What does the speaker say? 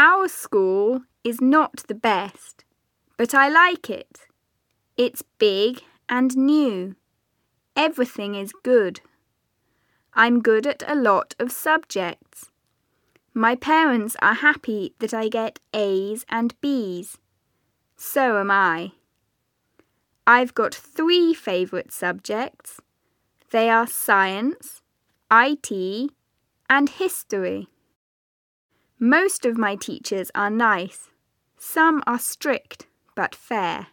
Our school is not the best, but I like it. It's big and new. Everything is good. I'm good at a lot of subjects. My parents are happy that I get A's and B's. So am I. I've got three favourite subjects. They are science, IT, and history. Most of my teachers are nice. Some are strict but fair.